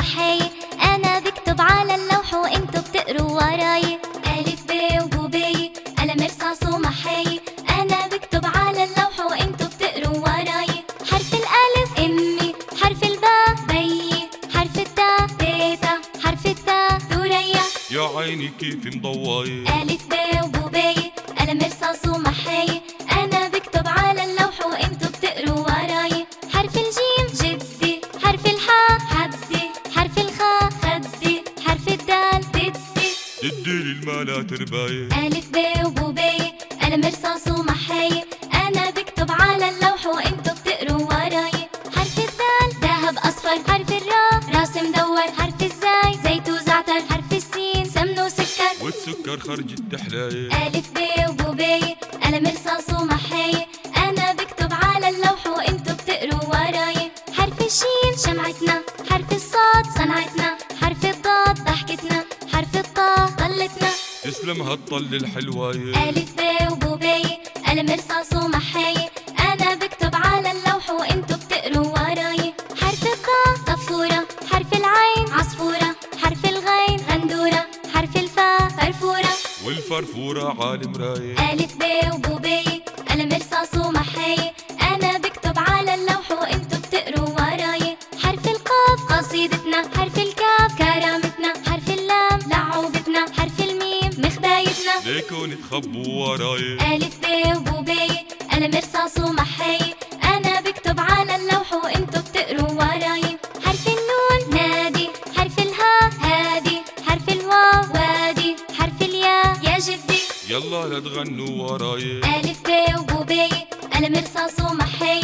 المحاية أنا بكتب على اللوح وإنتو بتقروا ورايا ألف ب وبوبية قلم رصاص ومحاية أنا بكتب على اللوح وإنتو بتقروا ورايا حرف الألف أمي حرف الباء بيي حرف التاء تيتا حرف التاء ثريا. يا عيني كيف مضواية ألف ب ددي للمالا ترباية ألف ب وبوبي قلم رصاص ومحاي. أنا بكتب على اللوح وانتو بتقروا وراي. حرف الدال ذهب أصفر حرف الراء. راس مدور حرف الزاي. زيت وزعتر حرف السين. سمن وسكر. والسكر خرجت تحلاية ألف ب وبوبي قلم رصاص ومحاي. تسلم هالطل الحلواية ألف ب وبوبي قلم رصاص ومحاي. أنا بكتب على اللوح وانتو بتقروا وراي. حرف الطاء طفورة حرف العين عصفورة. حرف الغين غندورة حرف الفاء فرفورة. والفرفورة عالم راية ألف ب وبوبي مخبايتنا ليكون تخبوا وراية ألف ب وبوبي قلم رصاص ومحاي أنا بكتب على اللوح وانتو بتقروا وراي. حرف النون نادي حرف الهاء هادي. حرف الواو وادي حرف الياء يا جدي يلا لا تغنوا وراية ألف ب وبوبي قلم رصاص ومحاي